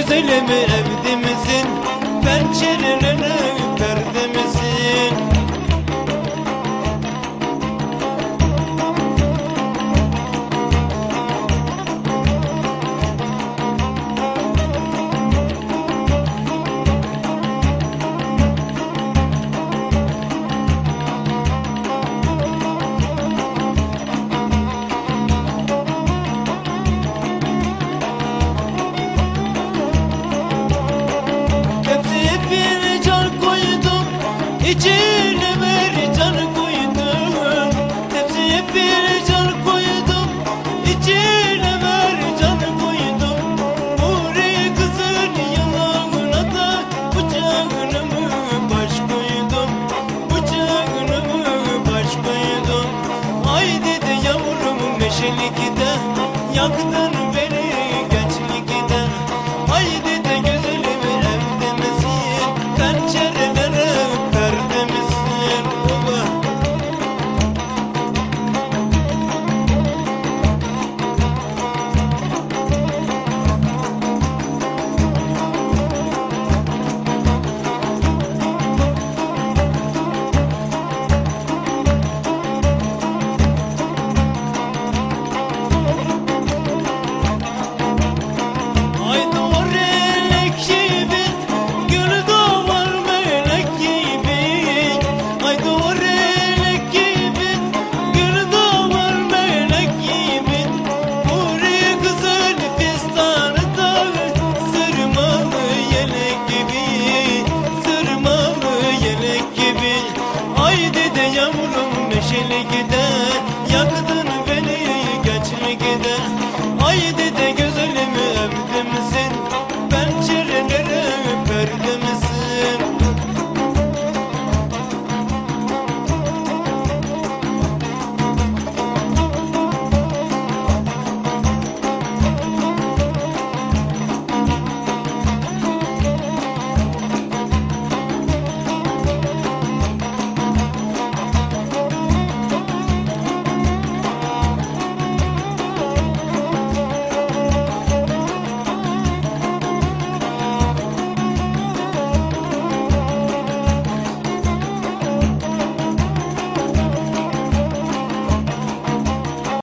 güzelimi evde misin? İçine mercan koydum. Tepsiye fincan koydum. İçine mercan koydum. Buraya kızın yanağına da Bıçağını mı baş koydum. Bıçağını mı baş koydum. Ay dedi yavrum meşelikte Yaktın beni gider Yaktın beni geç gider Ay dedi